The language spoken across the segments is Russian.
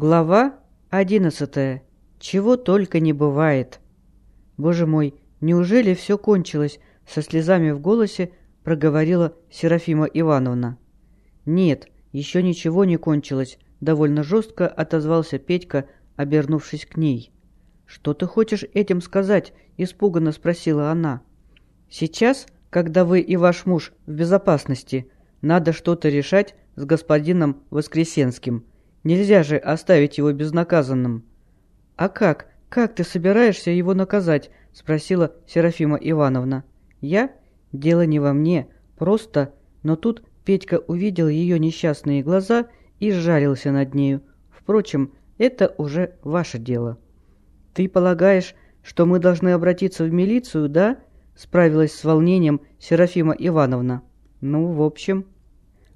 Глава одиннадцатая. Чего только не бывает. Боже мой, неужели все кончилось? Со слезами в голосе проговорила Серафима Ивановна. Нет, еще ничего не кончилось, довольно жестко отозвался Петька, обернувшись к ней. «Что ты хочешь этим сказать?» – испуганно спросила она. «Сейчас, когда вы и ваш муж в безопасности, надо что-то решать с господином Воскресенским. Нельзя же оставить его безнаказанным». «А как? Как ты собираешься его наказать?» – спросила Серафима Ивановна. «Я? Дело не во мне. Просто...» Но тут Петька увидел ее несчастные глаза и сжалился над нею. Впрочем, это уже ваше дело. «Ты полагаешь, что мы должны обратиться в милицию, да?» – справилась с волнением Серафима Ивановна. «Ну, в общем...»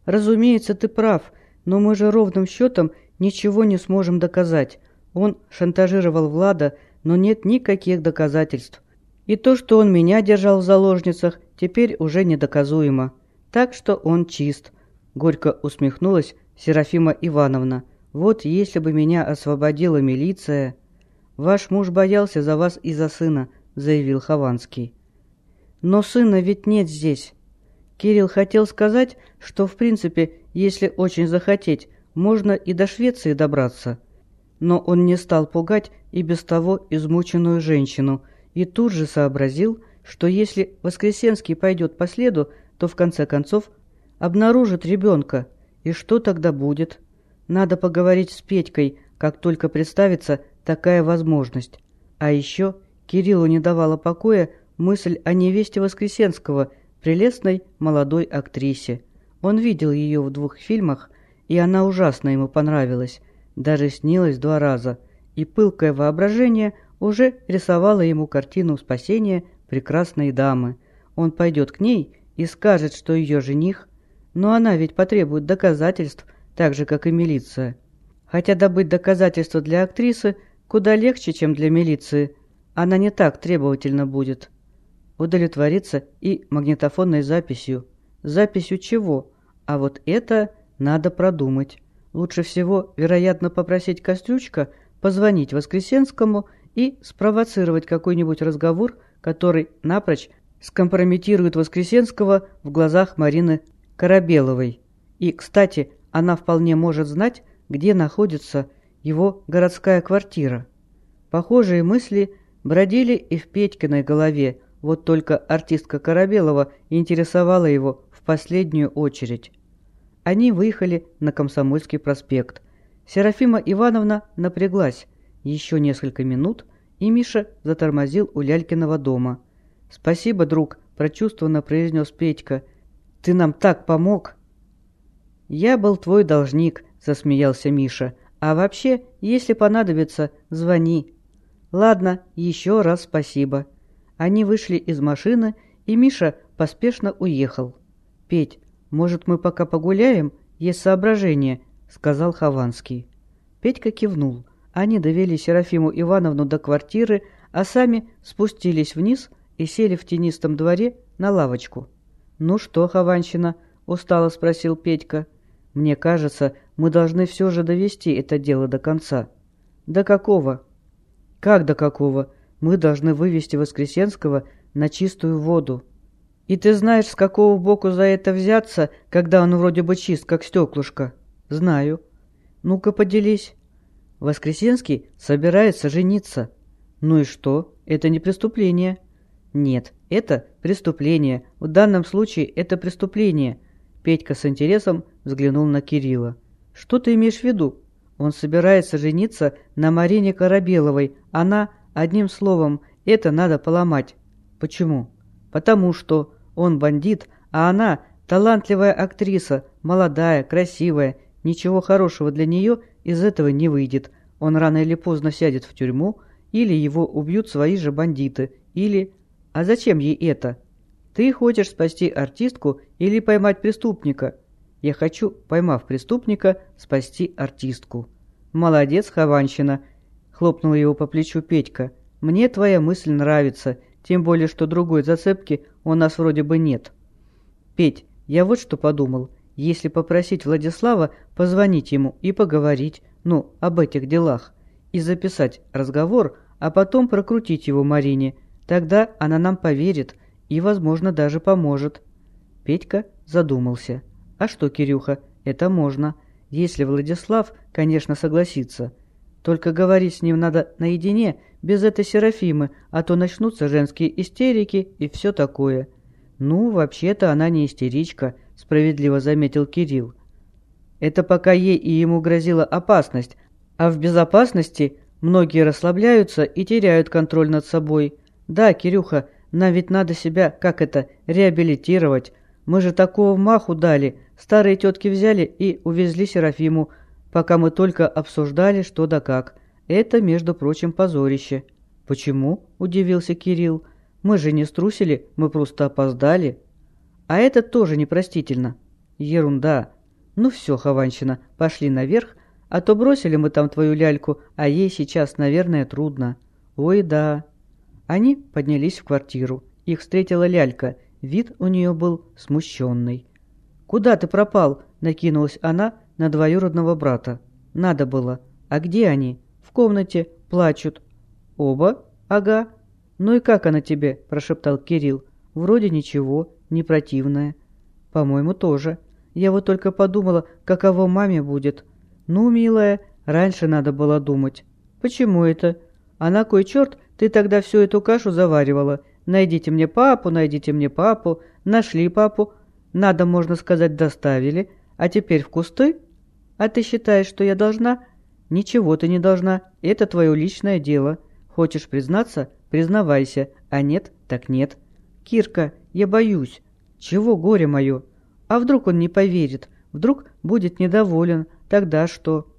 «Разумеется, ты прав, но мы же ровным счетом ничего не сможем доказать. Он шантажировал Влада, но нет никаких доказательств. И то, что он меня держал в заложницах, теперь уже недоказуемо. Так что он чист», – горько усмехнулась Серафима Ивановна. Вот если бы меня освободила милиция... Ваш муж боялся за вас и за сына, заявил Хованский. Но сына ведь нет здесь. Кирилл хотел сказать, что в принципе, если очень захотеть, можно и до Швеции добраться. Но он не стал пугать и без того измученную женщину, и тут же сообразил, что если Воскресенский пойдет по следу, то в конце концов обнаружит ребенка, и что тогда будет? Надо поговорить с Петькой, как только представится такая возможность. А еще Кириллу не давала покоя мысль о невесте Воскресенского, прелестной молодой актрисе. Он видел ее в двух фильмах, и она ужасно ему понравилась, даже снилась два раза, и пылкое воображение уже рисовало ему картину спасения прекрасной дамы. Он пойдет к ней и скажет, что ее жених, но она ведь потребует доказательств, так же, как и милиция. Хотя добыть доказательства для актрисы куда легче, чем для милиции. Она не так требовательно будет. Удовлетвориться и магнитофонной записью. Записью чего? А вот это надо продумать. Лучше всего, вероятно, попросить Кострючка позвонить Воскресенскому и спровоцировать какой-нибудь разговор, который напрочь скомпрометирует Воскресенского в глазах Марины Корабеловой. И, кстати, она вполне может знать, где находится его городская квартира. Похожие мысли бродили и в Петькиной голове, вот только артистка Корабелова интересовала его последнюю очередь. Они выехали на Комсомольский проспект. Серафима Ивановна напряглась. Еще несколько минут, и Миша затормозил у Лялькиного дома. «Спасибо, друг», – прочувствованно произнес Петька. «Ты нам так помог!» «Я был твой должник», — засмеялся Миша. «А вообще, если понадобится, звони». «Ладно, еще раз спасибо». Они вышли из машины, и Миша поспешно уехал. «Петь, может, мы пока погуляем? Есть соображение», — сказал Хованский. Петька кивнул. Они довели Серафиму Ивановну до квартиры, а сами спустились вниз и сели в тенистом дворе на лавочку. «Ну что, Хованщина?» — устало спросил Петька. Мне кажется, мы должны все же довести это дело до конца. До какого? Как до какого? Мы должны вывести Воскресенского на чистую воду. И ты знаешь, с какого боку за это взяться, когда он вроде бы чист, как стеклышко? Знаю. Ну-ка поделись. Воскресенский собирается жениться. Ну и что? Это не преступление. Нет, это преступление. В данном случае это преступление – Петька с интересом взглянул на Кирилла. «Что ты имеешь в виду? Он собирается жениться на Марине Корабеловой. Она, одним словом, это надо поломать. Почему? Потому что он бандит, а она талантливая актриса, молодая, красивая. Ничего хорошего для нее из этого не выйдет. Он рано или поздно сядет в тюрьму, или его убьют свои же бандиты, или... А зачем ей это? Ты хочешь спасти артистку или поймать преступника? Я хочу, поймав преступника, спасти артистку. Молодец, Хованщина, хлопнул его по плечу Петька. Мне твоя мысль нравится, тем более, что другой зацепки у нас вроде бы нет. Петь, я вот что подумал. Если попросить Владислава позвонить ему и поговорить, ну, об этих делах, и записать разговор, а потом прокрутить его Марине. Тогда она нам поверит и, возможно, даже поможет». Петька задумался. «А что, Кирюха, это можно, если Владислав, конечно, согласится. Только говорить с ним надо наедине, без этой Серафимы, а то начнутся женские истерики и все такое». «Ну, вообще-то она не истеричка», — справедливо заметил Кирилл. «Это пока ей и ему грозила опасность, а в безопасности многие расслабляются и теряют контроль над собой. Да, Кирюха, нам ведь надо себя, как это, реабилитировать. Мы же такого маху дали, старые тетки взяли и увезли Серафиму, пока мы только обсуждали, что да как. Это, между прочим, позорище». «Почему?» – удивился Кирилл. Мы же не струсили, мы просто опоздали. А это тоже непростительно. Ерунда. Ну все, Хованщина, пошли наверх, а то бросили мы там твою ляльку, а ей сейчас, наверное, трудно. Ой, да. Они поднялись в квартиру. Их встретила лялька. Вид у нее был смущенный. «Куда ты пропал?» – накинулась она на двоюродного брата. «Надо было. А где они?» «В комнате. Плачут». «Оба?» «Ага. «Ну и как она тебе?» – прошептал Кирилл. «Вроде ничего, не противная». «По-моему, тоже. Я вот только подумала, каково маме будет». «Ну, милая, раньше надо было думать». «Почему это?» «А на кой черт ты тогда всю эту кашу заваривала? Найдите мне папу, найдите мне папу. Нашли папу. Надо, можно сказать, доставили. А теперь в кусты? А ты считаешь, что я должна?» «Ничего ты не должна. Это твое личное дело. Хочешь признаться? Признавайся, а нет, так нет. Кирка, я боюсь. Чего горе мое? А вдруг он не поверит? Вдруг будет недоволен? Тогда что?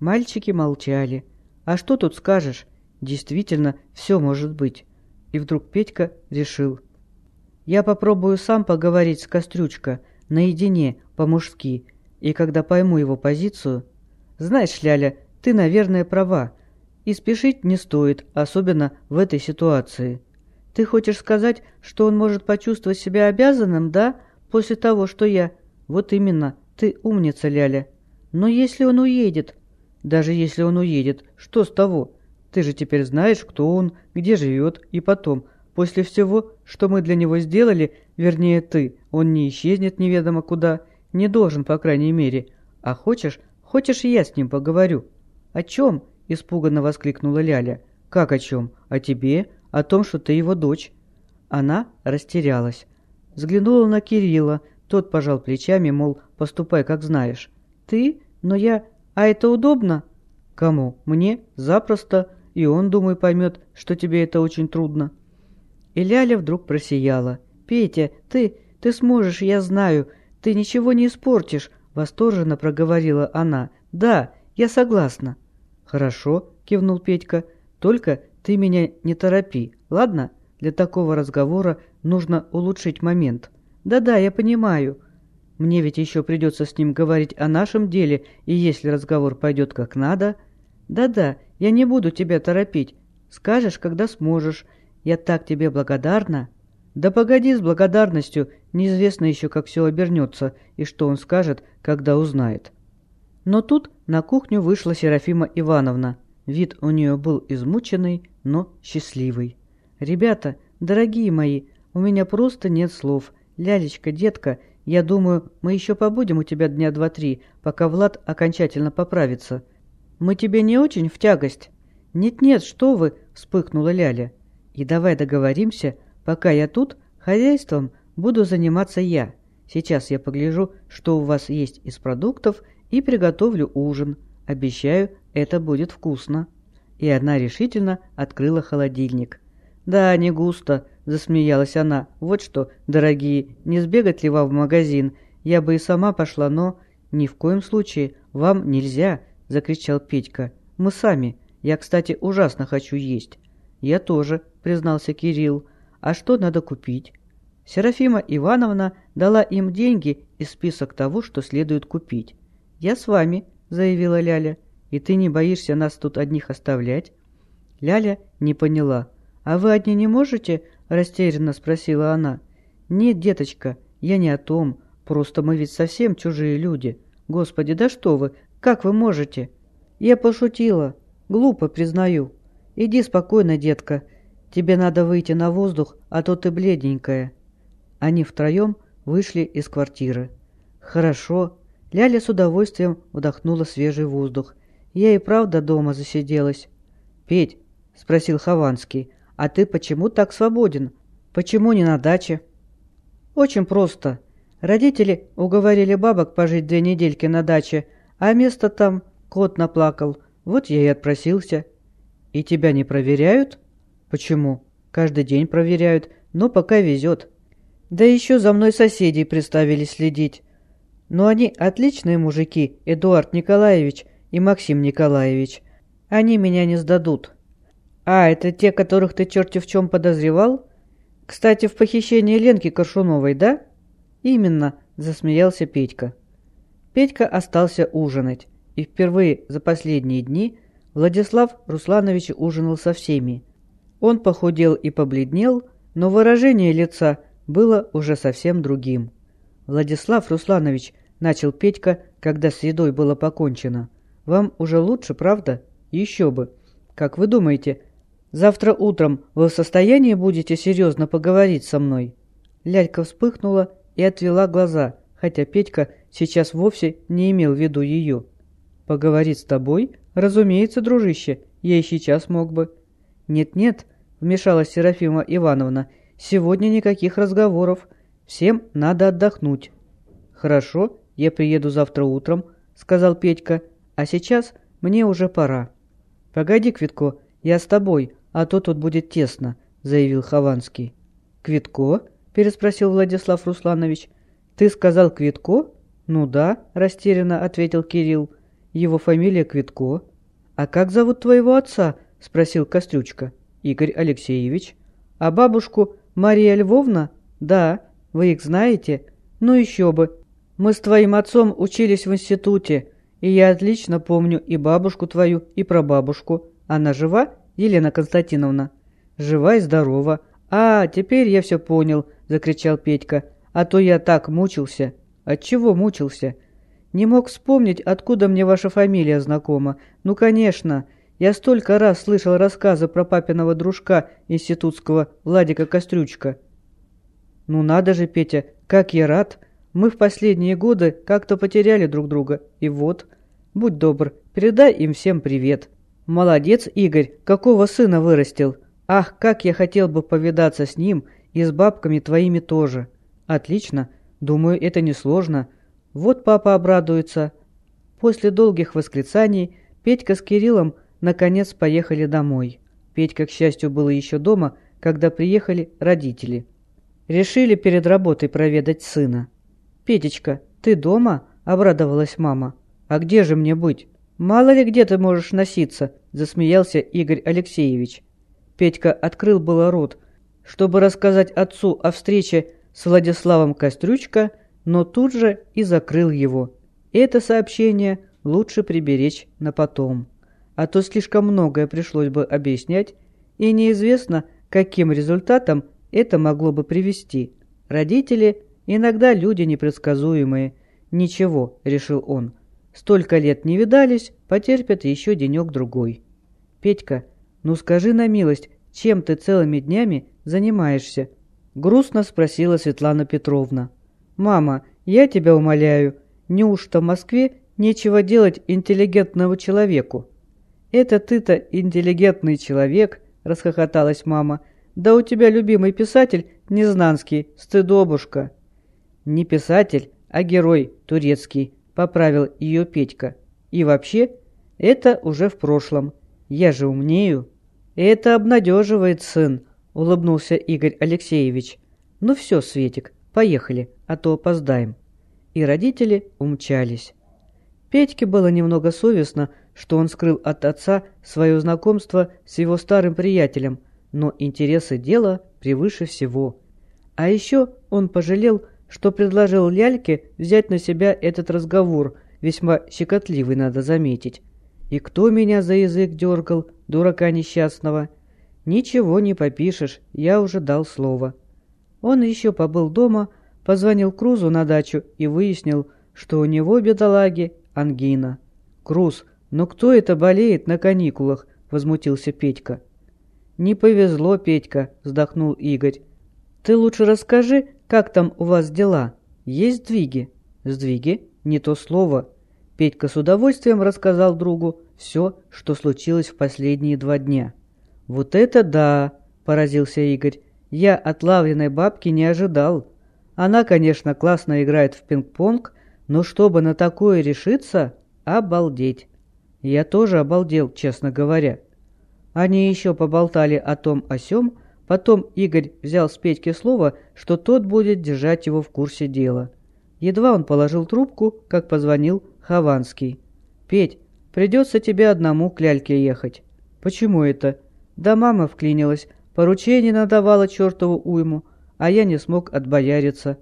Мальчики молчали. А что тут скажешь? Действительно, все может быть. И вдруг Петька решил. Я попробую сам поговорить с Кострючка, наедине, по-мужски, и когда пойму его позицию... Знаешь, Ляля, ты, наверное, права. И спешить не стоит, особенно в этой ситуации. Ты хочешь сказать, что он может почувствовать себя обязанным, да, после того, что я... Вот именно, ты умница, Ляля. Но если он уедет... Даже если он уедет, что с того? Ты же теперь знаешь, кто он, где живет, и потом, после всего, что мы для него сделали, вернее ты, он не исчезнет неведомо куда, не должен, по крайней мере. А хочешь, хочешь, я с ним поговорю? О чем? – испуганно воскликнула Ляля. «Как о чем? О тебе? О том, что ты его дочь?» Она растерялась. Взглянула на Кирилла. Тот пожал плечами, мол, поступай, как знаешь. «Ты? Но я... А это удобно?» «Кому? Мне? Запросто. И он, думаю, поймет, что тебе это очень трудно». И Ляля вдруг просияла. «Петя, ты... Ты сможешь, я знаю. Ты ничего не испортишь», — восторженно проговорила она. «Да, я согласна». «Хорошо», — кивнул Петька, — «только ты меня не торопи, ладно? Для такого разговора нужно улучшить момент». «Да-да, я понимаю. Мне ведь еще придется с ним говорить о нашем деле, и если разговор пойдет как надо...» «Да-да, я не буду тебя торопить. Скажешь, когда сможешь. Я так тебе благодарна». «Да погоди с благодарностью, неизвестно еще, как все обернется, и что он скажет, когда узнает». Но тут на кухню вышла Серафима Ивановна. Вид у нее был измученный, но счастливый. «Ребята, дорогие мои, у меня просто нет слов. Лялечка, детка, я думаю, мы еще побудем у тебя дня два-три, пока Влад окончательно поправится. Мы тебе не очень в тягость?» «Нет-нет, что вы!» – вспыхнула Ляля. «И давай договоримся, пока я тут, хозяйством буду заниматься я. Сейчас я погляжу, что у вас есть из продуктов – и приготовлю ужин. Обещаю, это будет вкусно». И она решительно открыла холодильник. «Да, не густо», — засмеялась она. «Вот что, дорогие, не сбегать ли вам в магазин? Я бы и сама пошла, но...» «Ни в коем случае, вам нельзя», — закричал Петька. «Мы сами. Я, кстати, ужасно хочу есть». «Я тоже», — признался Кирилл. «А что надо купить?» Серафима Ивановна дала им деньги и список того, что следует купить. «Я с вами», — заявила Ляля. «И ты не боишься нас тут одних оставлять?» Ляля не поняла. «А вы одни не можете?» — растерянно спросила она. «Нет, деточка, я не о том. Просто мы ведь совсем чужие люди. Господи, да что вы, как вы можете?» Я пошутила. Глупо, признаю. Иди спокойно, детка. Тебе надо выйти на воздух, а то ты бледненькая». Они втроем вышли из квартиры. «Хорошо». Ляля с удовольствием вдохнула свежий воздух. «Я и правда дома засиделась». «Петь», — спросил Хованский, — «а ты почему так свободен? Почему не на даче?» «Очень просто. Родители уговорили бабок пожить две недельки на даче, а место там кот наплакал. Вот я и отпросился». «И тебя не проверяют?» «Почему?» «Каждый день проверяют, но пока везет». «Да еще за мной соседей приставили следить. Но они отличные мужики, Эдуард Николаевич и Максим Николаевич. Они меня не сдадут». «А, это те, которых ты черти в чем подозревал?» «Кстати, в похищении Ленки Коршуновой, да?» «Именно», — засмеялся Петька. Петька остался ужинать, и впервые за последние дни Владислав Русланович ужинал со всеми. Он похудел и побледнел, но выражение лица было уже совсем другим. «Владислав Русланович», — начал Петька, когда с едой было покончено, — «вам уже лучше, правда? Еще бы. Как вы думаете, завтра утром вы в состоянии будете серьезно поговорить со мной?» Лялька вспыхнула и отвела глаза, хотя Петька сейчас вовсе не имел в виду ее. «Поговорить с тобой? Разумеется, дружище, я и сейчас мог бы». «Нет-нет», — вмешалась Серафима Ивановна, — «сегодня никаких разговоров. Всем надо отдохнуть». «Хорошо, я приеду завтра утром», — сказал Петька, — «а сейчас мне уже пора». «Погоди, Квитко, я с тобой, а то тут будет тесно», — заявил Хованский. «Квитко?» — переспросил Владислав Русланович. «Ты сказал Квитко?» «Ну да», — растерянно ответил Кирилл. «Его фамилия Квитко». «А как зовут твоего отца?» — спросил Кострючка. «Игорь Алексеевич». «А бабушку Мария Львовна?» «Да. Вы их знаете?» «Ну еще бы. Мы с твоим отцом учились в институте, и я отлично помню и бабушку твою, и прабабушку. Она жива, Елена Константиновна?» «Жива и здорова. А, теперь я все понял», — закричал Петька. «А то я так мучился». «От чего мучился?» «Не мог вспомнить, откуда мне ваша фамилия знакома. Ну, конечно. Я столько раз слышал рассказы про папиного дружка институтского Владика Кострючка. Ну надо же, Петя, как я рад. Мы в последние годы как-то потеряли друг друга. И вот, будь добр, передай им всем привет. Молодец, Игорь, какого сына вырастил. Ах, как я хотел бы повидаться с ним и с бабками твоими тоже. Отлично. Думаю, это несложно. Вот папа обрадуется. После долгих восклицаний Петька с Кириллом наконец поехали домой. Петька, к счастью, был еще дома, когда приехали родители. Решили перед работой проведать сына. «Петечка, ты дома?» – обрадовалась мама. «А где же мне быть? Мало ли где ты можешь носиться?» – засмеялся Игорь Алексеевич. Петька открыл было рот, чтобы рассказать отцу о встрече с Владиславом Кострючко, но тут же и закрыл его. Это сообщение лучше приберечь на потом а то слишком многое пришлось бы объяснять, и неизвестно, каким результатом это могло бы привести. Родители иногда люди непредсказуемые. Ничего, решил он. Столько лет не видались, потерпят еще денек-другой. Петька, ну скажи на милость, чем ты целыми днями занимаешься? Грустно спросила Светлана Петровна. Мама, я тебя умоляю, неужто в Москве нечего делать интеллигентному человеку? «Это ты-то интеллигентный человек», — расхохоталась мама. «Да у тебя любимый писатель Незнанский, стыдобушка». «Не писатель, а герой турецкий», — поправил ее Петька. «И вообще, это уже в прошлом. Я же умнею». «Это обнадеживает, сын», — улыбнулся Игорь Алексеевич. «Ну все, Светик, поехали, а то опоздаем». И родители умчались. Петьке было немного совестно, что он скрыл от отца свое знакомство с его старым приятелем, но интересы дела превыше всего. А еще он пожалел, что предложил Ляльке взять на себя этот разговор, весьма щекотливый, надо заметить. И кто меня за язык дергал, дурака несчастного? Ничего не попишешь, я уже дал слово. Он еще побыл дома, позвонил Крузу на дачу и выяснил, что у него, бедолаги, ангина. Круз, «Но кто это болеет на каникулах?» – возмутился Петька. «Не повезло, Петька», – вздохнул Игорь. «Ты лучше расскажи, как там у вас дела? Есть сдвиги?» «Сдвиги? Не то слово». Петька с удовольствием рассказал другу все, что случилось в последние два дня. «Вот это да!» – поразился Игорь. «Я от лавленной бабки не ожидал. Она, конечно, классно играет в пинг-понг, но чтобы на такое решиться – обалдеть!» Я тоже обалдел, честно говоря. Они еще поболтали о том о сём, потом Игорь взял с Петьки слово, что тот будет держать его в курсе дела. Едва он положил трубку, как позвонил Хованский. «Петь, придется тебе одному к ляльке ехать». «Почему это?» «Да мама вклинилась, поручение надавала чертову уйму, а я не смог отбояриться».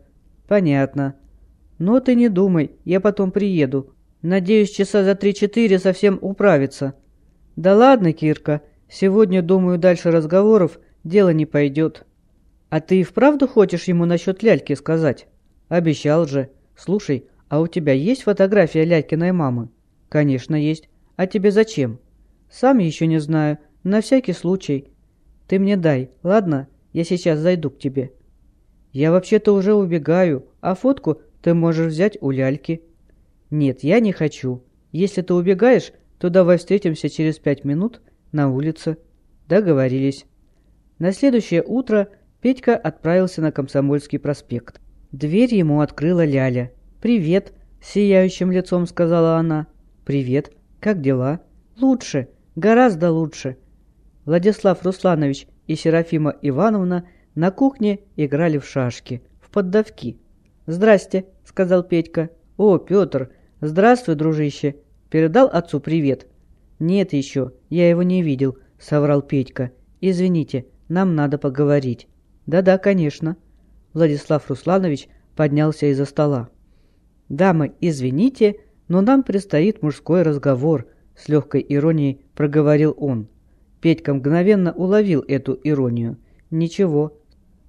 «Понятно». «Но ты не думай, я потом приеду, Надеюсь, часа за три-четыре совсем управится. Да ладно, Кирка, сегодня, думаю, дальше разговоров дело не пойдет. А ты и вправду хочешь ему насчет ляльки сказать? Обещал же. Слушай, а у тебя есть фотография лялькиной мамы? Конечно, есть. А тебе зачем? Сам еще не знаю. На всякий случай. Ты мне дай, ладно? Я сейчас зайду к тебе. Я вообще-то уже убегаю, а фотку ты можешь взять у ляльки. «Нет, я не хочу. Если ты убегаешь, то давай встретимся через пять минут на улице». Договорились. На следующее утро Петька отправился на Комсомольский проспект. Дверь ему открыла Ляля. «Привет», — сияющим лицом сказала она. «Привет. Как дела?» «Лучше. Гораздо лучше». Владислав Русланович и Серафима Ивановна на кухне играли в шашки, в поддавки. «Здрасте», — сказал Петька. «О, Петр, здравствуй, дружище. Передал отцу привет?» «Нет еще, я его не видел», — соврал Петька. «Извините, нам надо поговорить». «Да-да, конечно». Владислав Русланович поднялся из-за стола. «Дамы, извините, но нам предстоит мужской разговор», — с легкой иронией проговорил он. Петька мгновенно уловил эту иронию. «Ничего,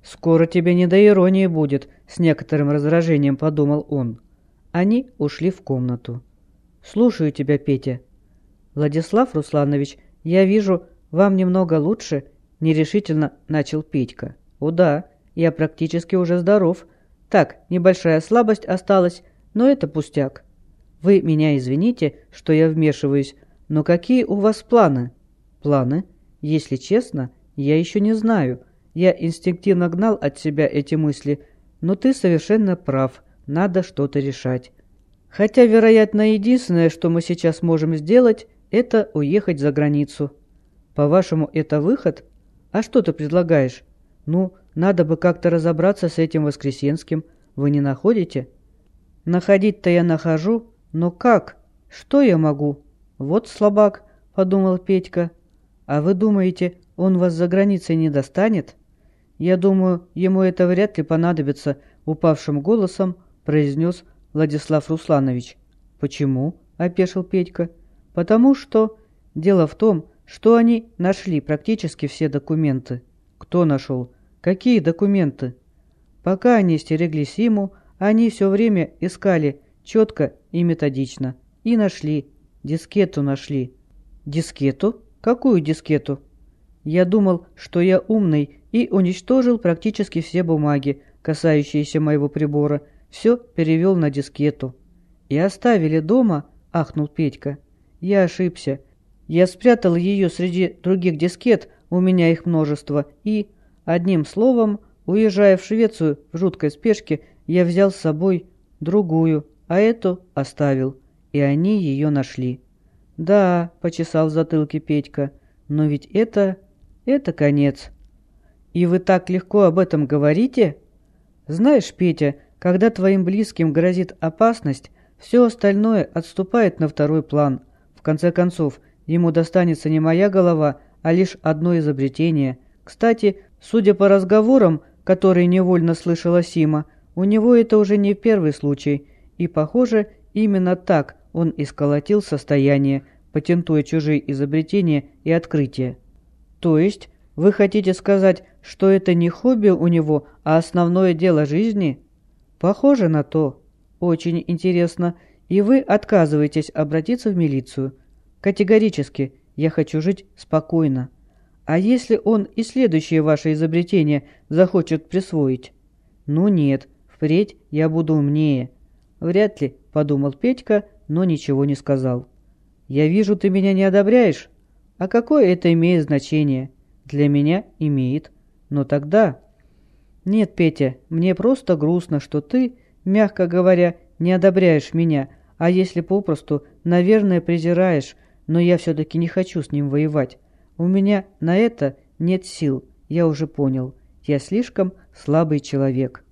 скоро тебе не до иронии будет», — с некоторым раздражением подумал он. Они ушли в комнату. «Слушаю тебя, Петя». «Владислав Русланович, я вижу, вам немного лучше», — нерешительно начал Петька. «О да, я практически уже здоров. Так, небольшая слабость осталась, но это пустяк. Вы меня извините, что я вмешиваюсь, но какие у вас планы?» «Планы? Если честно, я еще не знаю. Я инстинктивно гнал от себя эти мысли, но ты совершенно прав. Надо что-то решать. Хотя, вероятно, единственное, что мы сейчас можем сделать, это уехать за границу. По-вашему, это выход? А что ты предлагаешь? Ну, надо бы как-то разобраться с этим Воскресенским. Вы не находите? Находить-то я нахожу, но как? Что я могу? Вот слабак, подумал Петька. А вы думаете, он вас за границей не достанет? Я думаю, ему это вряд ли понадобится, упавшим голосом произнес Владислав Русланович. «Почему?» – опешил Петька. «Потому что... Дело в том, что они нашли практически все документы». «Кто нашел? Какие документы?» Пока они стереглись ему, они все время искали четко и методично. И нашли. Дискету нашли. Дискету? Какую дискету? Я думал, что я умный и уничтожил практически все бумаги, касающиеся моего прибора, все перевел на дискету. «И оставили дома?» – ахнул Петька. «Я ошибся. Я спрятал ее среди других дискет, у меня их множество, и, одним словом, уезжая в Швецию в жуткой спешке, я взял с собой другую, а эту оставил, и они ее нашли». «Да», – почесал в затылке Петька, – «но ведь это... это конец». «И вы так легко об этом говорите?» «Знаешь, Петя, когда твоим близким грозит опасность, все остальное отступает на второй план. В конце концов, ему достанется не моя голова, а лишь одно изобретение. Кстати, судя по разговорам, которые невольно слышала Сима, у него это уже не первый случай, и, похоже, именно так он исколотил состояние, патентуя чужие изобретения и открытия. То есть, вы хотите сказать, что это не хобби у него, а основное дело жизни? Похоже на то. Очень интересно. И вы отказываетесь обратиться в милицию? Категорически я хочу жить спокойно. А если он и следующее ваше изобретение захочет присвоить? Ну нет, впредь я буду умнее. Вряд ли, подумал Петька, но ничего не сказал. Я вижу, ты меня не одобряешь. А какое это имеет значение? Для меня имеет. Но тогда... Нет, Петя, мне просто грустно, что ты, мягко говоря, не одобряешь меня, а если попросту, наверное, презираешь, но я все-таки не хочу с ним воевать. У меня на это нет сил, я уже понял. Я слишком слабый человек.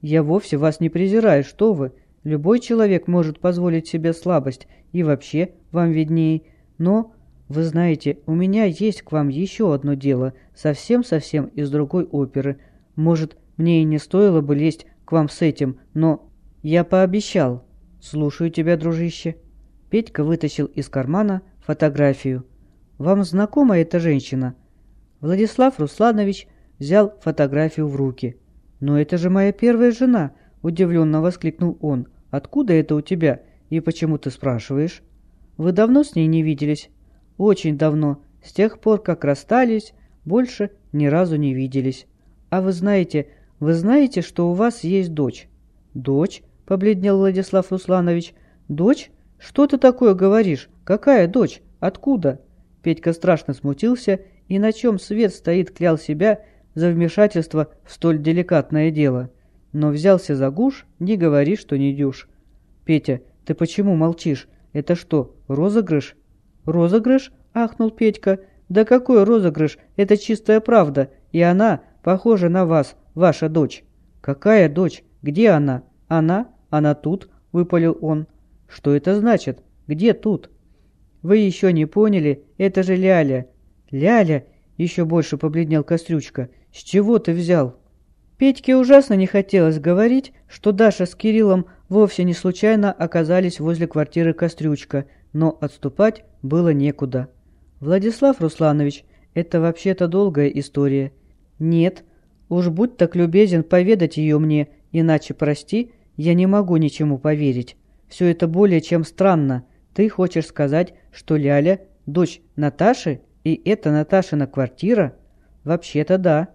Я вовсе вас не презираю, что вы. Любой человек может позволить себе слабость, и вообще вам виднее. Но вы знаете, у меня есть к вам еще одно дело, совсем-совсем из другой оперы. Может, мне и не стоило бы лезть к вам с этим, но я пообещал. Слушаю тебя, дружище. Петька вытащил из кармана фотографию. Вам знакома эта женщина? Владислав Русланович взял фотографию в руки. «Но это же моя первая жена!» – удивленно воскликнул он. «Откуда это у тебя? И почему ты спрашиваешь?» «Вы давно с ней не виделись?» Очень давно, с тех пор, как расстались, больше ни разу не виделись. А вы знаете, вы знаете, что у вас есть дочь? Дочь? Побледнел Владислав Русланович. Дочь? Что ты такое говоришь? Какая дочь? Откуда? Петька страшно смутился и на чем свет стоит клял себя за вмешательство в столь деликатное дело. Но взялся за гуш, не говори, что не дюшь. Петя, ты почему молчишь? Это что, розыгрыш? «Розыгрыш?» – ахнул Петька. «Да какой розыгрыш? Это чистая правда, и она похожа на вас, ваша дочь». «Какая дочь? Где она?» «Она? Она тут?» – выпалил он. «Что это значит? Где тут?» «Вы еще не поняли? Это же Ляля». «Ляля?» – еще больше побледнел Кострючка. «С чего ты взял?» Петьке ужасно не хотелось говорить, что Даша с Кириллом вовсе не случайно оказались возле квартиры Кострючка – но отступать было некуда. «Владислав Русланович, это вообще-то долгая история». «Нет, уж будь так любезен поведать ее мне, иначе, прости, я не могу ничему поверить. Все это более чем странно. Ты хочешь сказать, что Ляля – дочь Наташи, и это Наташина квартира?» «Вообще-то да».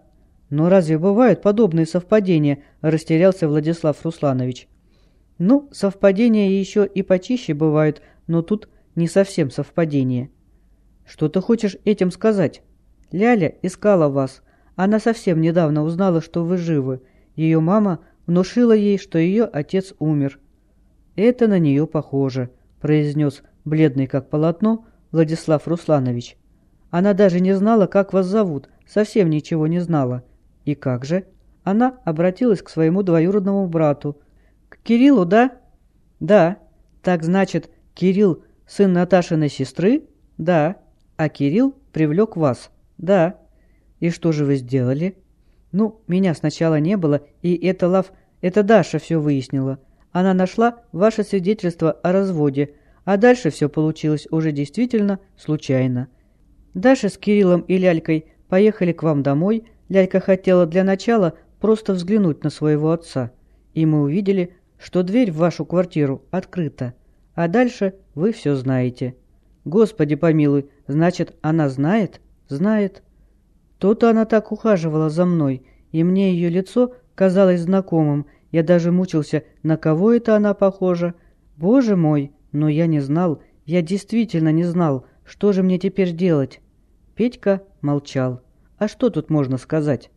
«Но разве бывают подобные совпадения?» – растерялся Владислав Русланович. «Ну, совпадения еще и почище бывают», но тут не совсем совпадение. Что ты хочешь этим сказать? Ляля искала вас. Она совсем недавно узнала, что вы живы. Ее мама внушила ей, что ее отец умер. Это на нее похоже, произнес бледный как полотно Владислав Русланович. Она даже не знала, как вас зовут, совсем ничего не знала. И как же? Она обратилась к своему двоюродному брату. К Кириллу, да? Да. Так значит, Кирилл – сын Наташиной сестры? Да. А Кирилл привлек вас? Да. И что же вы сделали? Ну, меня сначала не было, и это Лав, это Даша все выяснила. Она нашла ваше свидетельство о разводе, а дальше все получилось уже действительно случайно. Даша с Кириллом и Лялькой поехали к вам домой. Лялька хотела для начала просто взглянуть на своего отца. И мы увидели, что дверь в вашу квартиру открыта. А дальше вы все знаете. Господи помилуй, значит, она знает? Знает. То-то она так ухаживала за мной, и мне ее лицо казалось знакомым. Я даже мучился, на кого это она похожа. Боже мой, но я не знал, я действительно не знал, что же мне теперь делать. Петька молчал. А что тут можно сказать?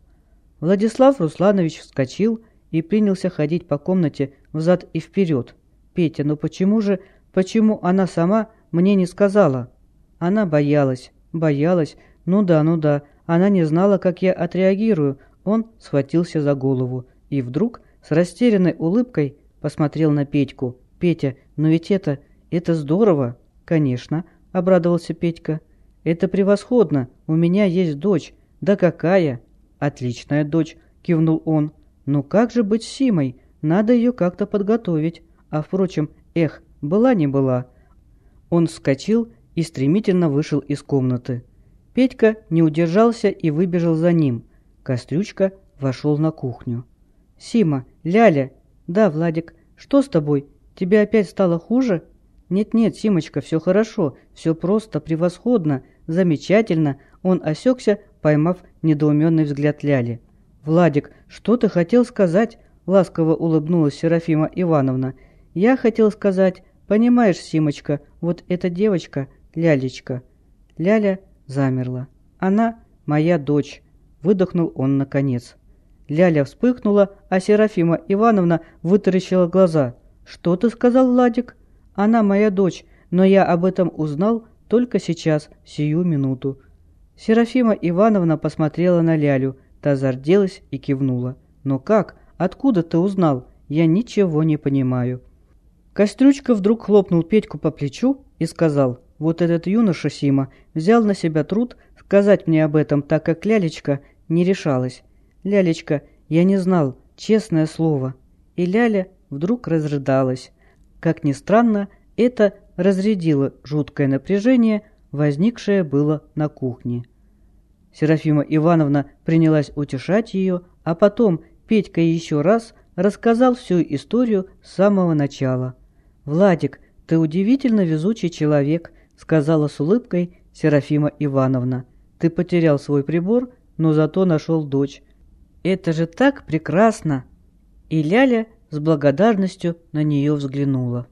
Владислав Русланович вскочил и принялся ходить по комнате взад и вперед. Петя, ну почему же, почему она сама мне не сказала? Она боялась, боялась, ну да, ну да, она не знала, как я отреагирую. Он схватился за голову и вдруг с растерянной улыбкой посмотрел на Петьку. «Петя, но ведь это... это здорово!» «Конечно», — обрадовался Петька. «Это превосходно, у меня есть дочь. Да какая?» «Отличная дочь», — кивнул он. «Ну как же быть с Симой? Надо ее как-то подготовить. А впрочем, эх, была не была. Он вскочил и стремительно вышел из комнаты. Петька не удержался и выбежал за ним. Кострючка вошел на кухню. «Сима, Ляля!» «Да, Владик, что с тобой? Тебе опять стало хуже?» «Нет-нет, Симочка, все хорошо, все просто, превосходно, замечательно!» Он осекся, поймав недоуменный взгляд Ляли. «Владик, что ты хотел сказать?» — ласково улыбнулась Серафима Ивановна. «Я хотел сказать, понимаешь, Симочка, вот эта девочка, Лялечка». Ляля замерла. «Она моя дочь», — выдохнул он наконец. Ляля вспыхнула, а Серафима Ивановна вытаращила глаза. «Что ты сказал, Владик?» «Она моя дочь, но я об этом узнал только сейчас, сию минуту». Серафима Ивановна посмотрела на Лялю, та зарделась и кивнула. «Но как? Откуда ты узнал? Я ничего не понимаю». Кострючка вдруг хлопнул Петьку по плечу и сказал, «Вот этот юноша Сима взял на себя труд сказать мне об этом, так как Лялечка не решалась. Лялечка, я не знал, честное слово». И Ляля вдруг разрыдалась. Как ни странно, это разрядило жуткое напряжение, возникшее было на кухне. Серафима Ивановна принялась утешать ее, а потом Петька еще раз рассказал всю историю с самого начала. «Владик, ты удивительно везучий человек», — сказала с улыбкой Серафима Ивановна. «Ты потерял свой прибор, но зато нашел дочь. Это же так прекрасно!» И Ляля с благодарностью на нее взглянула.